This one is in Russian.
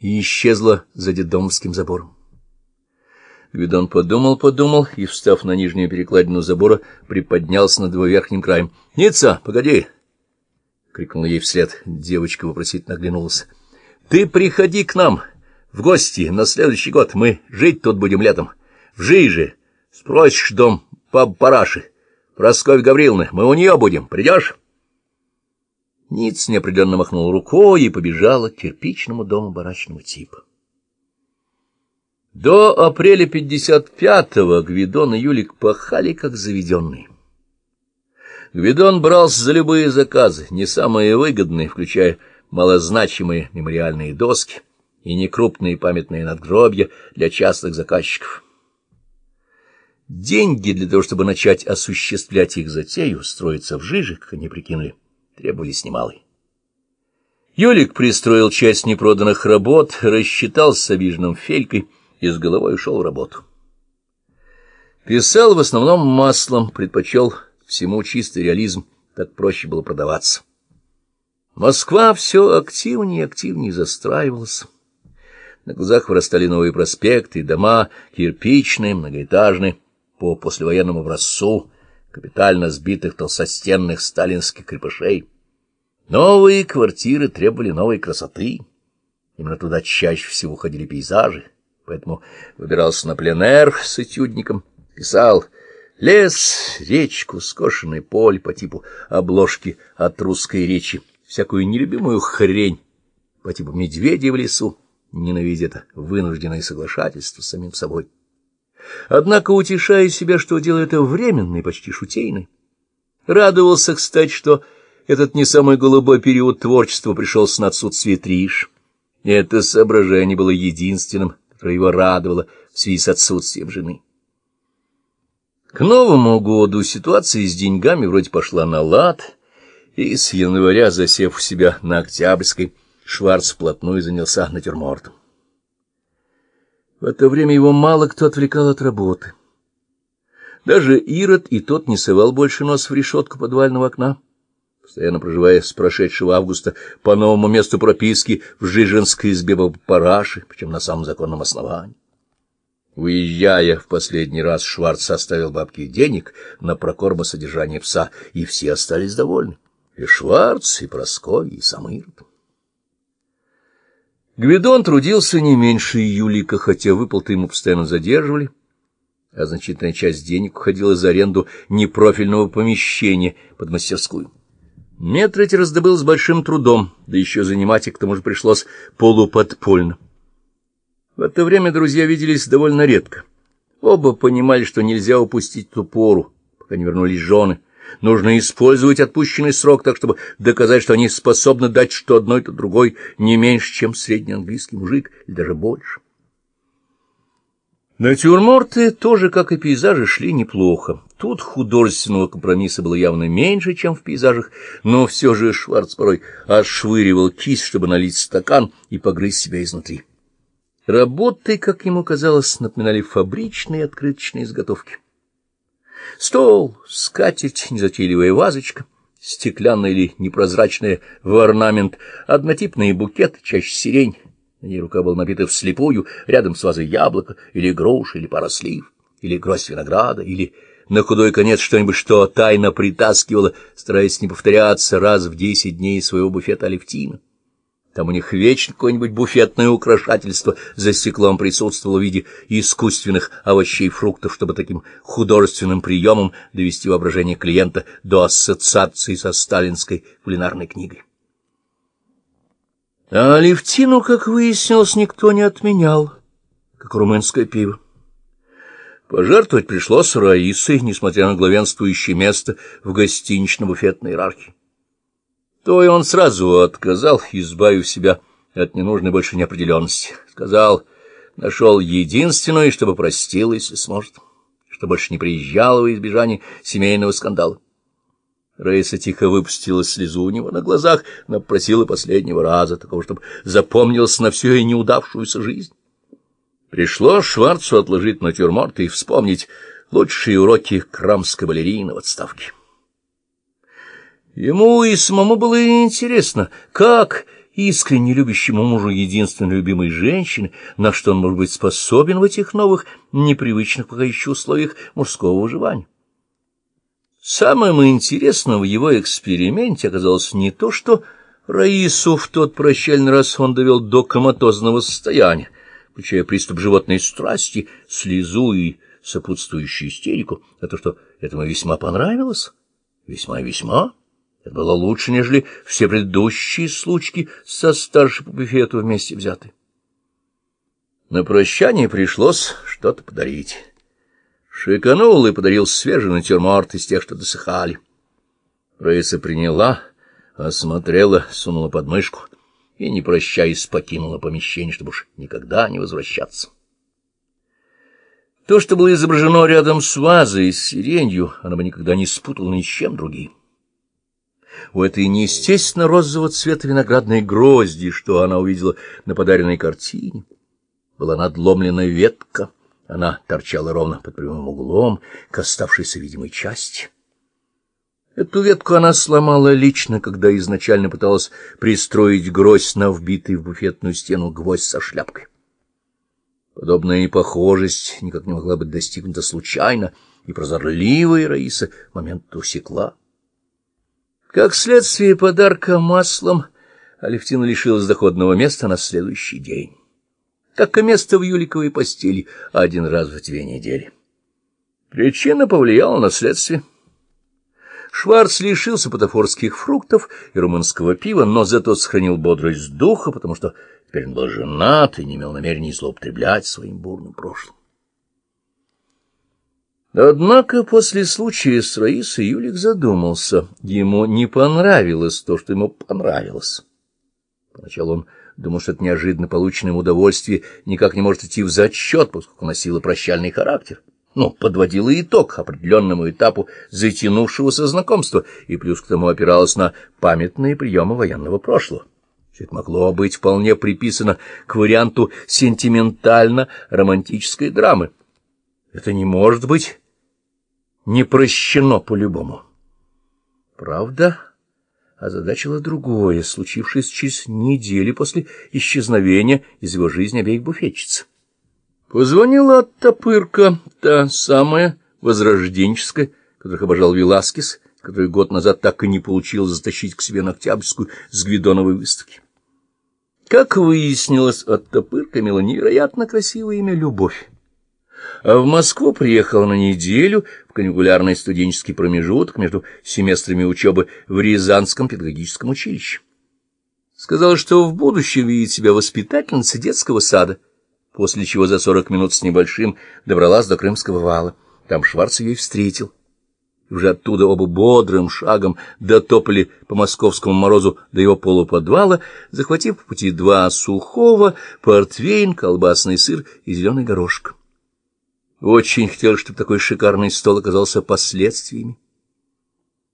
и исчезла за детдомовским забором. Гвидон подумал-подумал и, встав на нижнюю перекладину забора, приподнялся над его верхним краем. — Ницца, погоди! — крикнул ей вслед. Девочка вопросительно оглянулась. — Ты приходи к нам в гости на следующий год. Мы жить тут будем летом. В Жиже. Спросишь дом по Параши. Прасковья Гавриловны. Мы у нее будем. Придешь? Ниц неопределенно махнул рукой и побежала к кирпичному дому барачного типа. До апреля 55-го Гвидон и Юлик пахали, как заведенные. Гвидон брался за любые заказы, не самые выгодные, включая малозначимые мемориальные доски и некрупные памятные надгробья для частных заказчиков. Деньги для того, чтобы начать осуществлять их затею, строиться в жиже, как они прикинули, требовались немалые. Юлик пристроил часть непроданных работ, рассчитался с обиженным Фелькой и с головой ушел в работу. Писал в основном маслом, предпочел всему чистый реализм, так проще было продаваться. Москва все активнее и активнее застраивалась. На глазах вырастали новые проспекты, дома, кирпичные, многоэтажные, по послевоенному образцу, капитально сбитых толстостенных сталинских крепышей. Новые квартиры требовали новой красоты. Именно туда чаще всего ходили пейзажи поэтому выбирался на пленэр с этюдником, писал лес, речку, скошенное поле по типу обложки от русской речи, всякую нелюбимую хрень по типу медведя в лесу, ненавидя это вынужденное соглашательство с самим собой. Однако, утешая себя, что дело это временное, почти шутейное, радовался, кстати, что этот не самый голубой период творчества пришелся на отсутствие Триш. Это соображение было единственным, которое его радовало в связи с отсутствием жены. К Новому году ситуация с деньгами вроде пошла на лад, и с января, засев у себя на Октябрьской, Шварц вплотную занялся натюрмортом. В это время его мало кто отвлекал от работы. Даже Ирод и тот не совал больше нос в решетку подвального окна постоянно проживая с прошедшего августа по новому месту прописки в Жиженской избе Параши, причем на самом законном основании. Уезжая в последний раз, Шварц составил бабке денег на прокорма содержания пса, и все остались довольны. И Шварц, и Прасковья, и сам Ирод. Гвидон трудился не меньше Юлика, хотя выплаты ему постоянно задерживали, а значительная часть денег уходила за аренду непрофильного помещения под мастерскую. Метр эти раздобыл с большим трудом, да еще занимать их к тому же пришлось полуподпольно. В это время друзья виделись довольно редко. Оба понимали, что нельзя упустить ту пору, пока не вернулись жены. Нужно использовать отпущенный срок так, чтобы доказать, что они способны дать что одной, то другой не меньше, чем средний английский мужик, или даже больше. Натюрморты тоже, как и пейзажи, шли неплохо. Тут художественного компромисса было явно меньше, чем в пейзажах, но все же Шварц порой отшвыривал кисть, чтобы налить стакан и погрызть себя изнутри. Работы, как ему казалось, напоминали фабричные открыточные изготовки. Стол, скатерть, незатейливая вазочка, стеклянная или непрозрачная в орнамент, однотипный букет, чаще сирень, на ней рука была набита вслепую, рядом с вазой яблоко, или груша, или пара слив, или гроздь винограда, или на худой конец что-нибудь, что тайно притаскивала, стараясь не повторяться раз в десять дней своего буфета Алевтина. Там у них вечно какое-нибудь буфетное украшательство за стеклом присутствовало в виде искусственных овощей и фруктов, чтобы таким художественным приемом довести воображение клиента до ассоциации со сталинской кулинарной книгой. А Левтину, как выяснилось, никто не отменял, как румынское пиво. Пожертвовать пришлось Раисой, несмотря на главенствующее место в гостинично-буфетной иерархии. То и он сразу отказал, избавив себя от ненужной больше неопределенности. Сказал, нашел единственную, чтобы простил, если сможет, что больше не приезжал во избежание семейного скандала. Раиса тихо выпустила слезу у него на глазах, но просила последнего раза, такого, чтобы запомнилось на всю и неудавшуюся жизнь. Пришло Шварцу отложить натюрморт и вспомнить лучшие уроки крамской балерины в отставке. Ему и самому было интересно, как искренне любящему мужу единственной любимой женщины, на что он может быть способен в этих новых, непривычных пока еще условиях мужского выживания. Самым интересным в его эксперименте оказалось не то, что Раису в тот прощальный раз он довел до коматозного состояния, включая приступ животной страсти, слезу и сопутствующую истерику, а то, что этому весьма понравилось, весьма-весьма. Это было лучше, нежели все предыдущие случки со старшей по буфету вместе взяты. На прощание пришлось что-то подарить. Шиканул и подарил свежий натюрморт из тех, что досыхали. Раиса приняла, осмотрела, сунула под мышку и, не прощаясь, покинула помещение, чтобы уж никогда не возвращаться. То, что было изображено рядом с вазой с сиренью, она бы никогда не спутала ни с чем другим. У этой неестественно розового цвета виноградной грозди, что она увидела на подаренной картине, была надломлена ветка — она торчала ровно под прямым углом к оставшейся видимой части. Эту ветку она сломала лично, когда изначально пыталась пристроить гроздь на вбитый в буфетную стену гвоздь со шляпкой. Подобная непохожесть никак не могла быть достигнута случайно, и прозорливая Раиса момент усекла. Как следствие подарка маслом, Алевтина лишилась доходного места на следующий день как и место в Юликовой постели один раз в две недели. Причина повлияла на следствие. Шварц лишился патафорских фруктов и румынского пива, но зато сохранил бодрость духа, потому что теперь он был женат и не имел намерения злоупотреблять своим бурным прошлым. Однако после случая с Раисой Юлик задумался. Ему не понравилось то, что ему понравилось. Поначалу он думал, что это неожиданно полученное удовольствие никак не может идти в зачет, поскольку носило прощальный характер. Ну, подводило итог определенному этапу затянувшегося знакомства и плюс к тому опиралось на памятные приемы военного прошлого. Все это могло быть вполне приписано к варианту сентиментально-романтической драмы. Это не может быть не прощено по-любому. Правда? озадачило другое, случившееся через неделю после исчезновения из его жизни обеих буфетчиц. Позвонила оттопырка, та самая возрожденческая, которых обожал Веласкес, который год назад так и не получил затащить к себе на Октябрьскую с Гвидоновой выставки. Как выяснилось, оттопырка имела невероятно красивое имя Любовь а в Москву приехал на неделю в каникулярный студенческий промежуток между семестрами учебы в Рязанском педагогическом училище. Сказал, что в будущем видит себя воспитательницей детского сада, после чего за сорок минут с небольшим добралась до Крымского вала. Там Шварц ее встретил. И уже оттуда оба бодрым шагом дотопали по московскому морозу до его полуподвала, захватив по пути два сухого, портвейн, колбасный сыр и зеленый горошек. Очень хотел, чтобы такой шикарный стол оказался последствиями.